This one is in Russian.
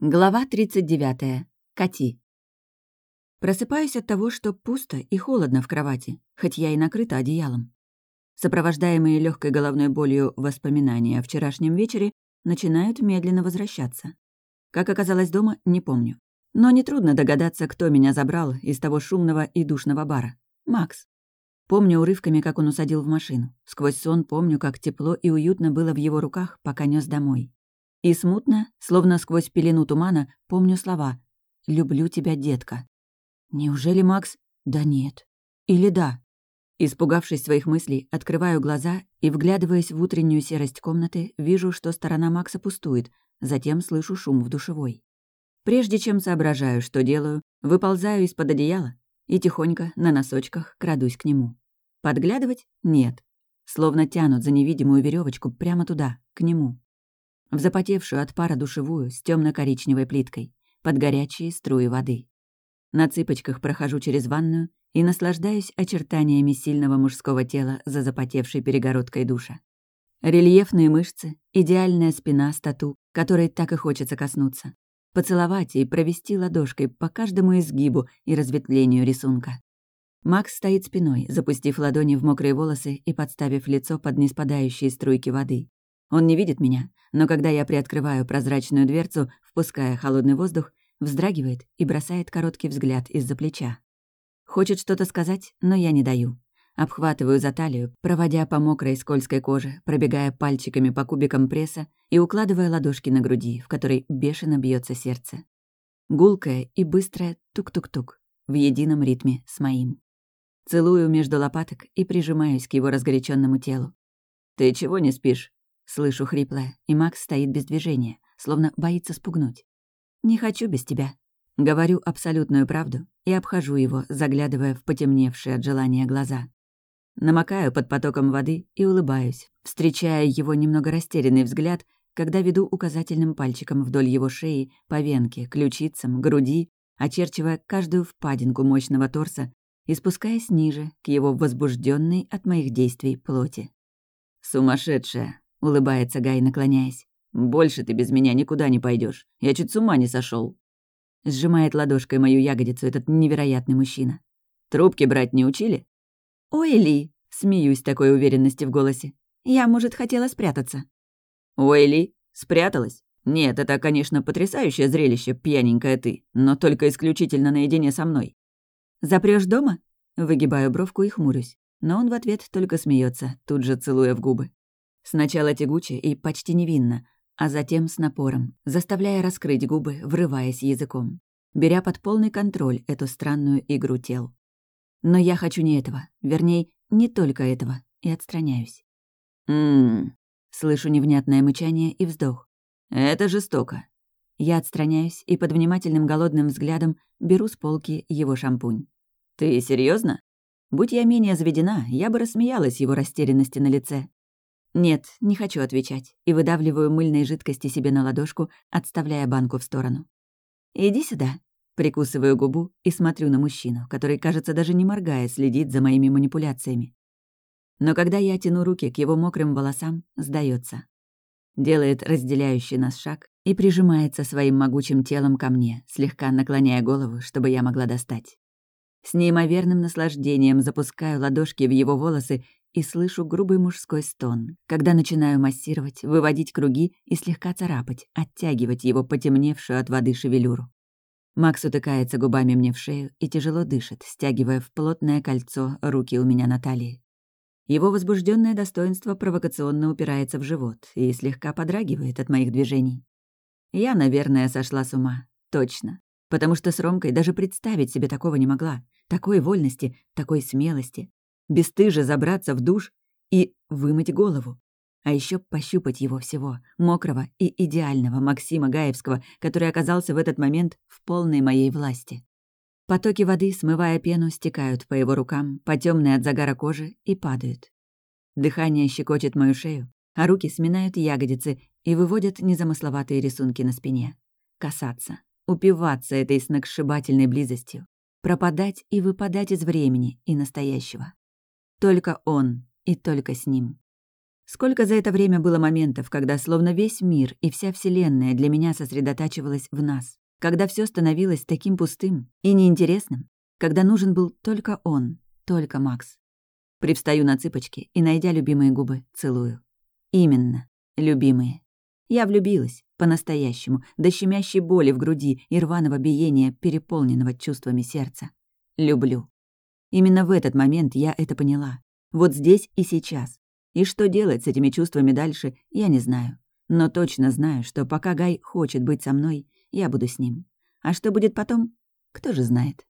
Глава 39. Кати. Просыпаюсь от того, что пусто и холодно в кровати, хоть я и накрыта одеялом. Сопровождаемые легкой головной болью воспоминания о вчерашнем вечере начинают медленно возвращаться. Как оказалось дома, не помню. Но нетрудно догадаться, кто меня забрал из того шумного и душного бара. Макс. Помню урывками, как он усадил в машину. Сквозь сон помню, как тепло и уютно было в его руках, пока нёс домой. И смутно, словно сквозь пелену тумана, помню слова «Люблю тебя, детка». Неужели Макс? Да нет. Или да? Испугавшись своих мыслей, открываю глаза и, вглядываясь в утреннюю серость комнаты, вижу, что сторона Макса пустует, затем слышу шум в душевой. Прежде чем соображаю, что делаю, выползаю из-под одеяла и тихонько, на носочках, крадусь к нему. Подглядывать? Нет. Словно тянут за невидимую веревочку прямо туда, к нему в запотевшую от пара душевую с темно коричневой плиткой, под горячие струи воды. На цыпочках прохожу через ванную и наслаждаюсь очертаниями сильного мужского тела за запотевшей перегородкой душа. Рельефные мышцы, идеальная спина стату, которой так и хочется коснуться. Поцеловать и провести ладошкой по каждому изгибу и разветвлению рисунка. Макс стоит спиной, запустив ладони в мокрые волосы и подставив лицо под неспадающие струйки воды. Он не видит меня, но когда я приоткрываю прозрачную дверцу, впуская холодный воздух, вздрагивает и бросает короткий взгляд из-за плеча. Хочет что-то сказать, но я не даю. Обхватываю за талию, проводя по мокрой скользкой коже, пробегая пальчиками по кубикам пресса и укладывая ладошки на груди, в которой бешено бьется сердце. Гулкое и быстрое тук-тук-тук в едином ритме с моим. Целую между лопаток и прижимаюсь к его разгоряченному телу. «Ты чего не спишь?» Слышу хриплое, и Макс стоит без движения, словно боится спугнуть. «Не хочу без тебя». Говорю абсолютную правду и обхожу его, заглядывая в потемневшие от желания глаза. Намокаю под потоком воды и улыбаюсь, встречая его немного растерянный взгляд, когда веду указательным пальчиком вдоль его шеи, по венке, ключицам, груди, очерчивая каждую впадинку мощного торса и спускаясь ниже, к его возбужденной от моих действий плоти. «Сумасшедшая!» — улыбается Гай, наклоняясь. «Больше ты без меня никуда не пойдешь. Я чуть с ума не сошел. Сжимает ладошкой мою ягодицу этот невероятный мужчина. «Трубки брать не учили?» «Ой, Ли!» — смеюсь такой уверенности в голосе. «Я, может, хотела спрятаться». «Ой, Ли, спряталась? Нет, это, конечно, потрясающее зрелище, пьяненькая ты, но только исключительно наедине со мной». Запрёшь дома?» Выгибаю бровку и хмурюсь. Но он в ответ только смеется, тут же целуя в губы. Сначала тягуче и почти невинно, а затем с напором, заставляя раскрыть губы, врываясь языком, беря под полный контроль эту странную игру тел. Но я хочу не этого, вернее, не только этого, и отстраняюсь. «Ммм...» — слышу невнятное мычание и вздох. «Это жестоко». Я отстраняюсь и под внимательным голодным взглядом беру с полки его шампунь. «Ты серьезно? Будь я менее заведена, я бы рассмеялась его растерянности на лице. Нет, не хочу отвечать, и выдавливаю мыльной жидкости себе на ладошку, отставляя банку в сторону. «Иди сюда», Прикусываю губу и смотрю на мужчину, который, кажется, даже не моргая, следит за моими манипуляциями. Но когда я тяну руки к его мокрым волосам, сдается. Делает разделяющий нас шаг и прижимается своим могучим телом ко мне, слегка наклоняя голову, чтобы я могла достать. С неимоверным наслаждением запускаю ладошки в его волосы и слышу грубый мужской стон, когда начинаю массировать, выводить круги и слегка царапать, оттягивать его потемневшую от воды шевелюру. Макс утыкается губами мне в шею и тяжело дышит, стягивая в плотное кольцо руки у меня на талии. Его возбужденное достоинство провокационно упирается в живот и слегка подрагивает от моих движений. Я, наверное, сошла с ума. Точно. Потому что с Ромкой даже представить себе такого не могла. Такой вольности, такой смелости бесстыже забраться в душ и вымыть голову. А еще пощупать его всего, мокрого и идеального Максима Гаевского, который оказался в этот момент в полной моей власти. Потоки воды, смывая пену, стекают по его рукам, по от загара кожи и падают. Дыхание щекочет мою шею, а руки сминают ягодицы и выводят незамысловатые рисунки на спине. Касаться, упиваться этой сногсшибательной близостью, пропадать и выпадать из времени и настоящего. Только он и только с ним. Сколько за это время было моментов, когда словно весь мир и вся Вселенная для меня сосредотачивалась в нас, когда все становилось таким пустым и неинтересным, когда нужен был только он, только Макс. Привстаю на цыпочки и, найдя любимые губы, целую. Именно, любимые. Я влюбилась, по-настоящему, до щемящей боли в груди и рваного биения, переполненного чувствами сердца. Люблю. Именно в этот момент я это поняла. Вот здесь и сейчас. И что делать с этими чувствами дальше, я не знаю. Но точно знаю, что пока Гай хочет быть со мной, я буду с ним. А что будет потом, кто же знает.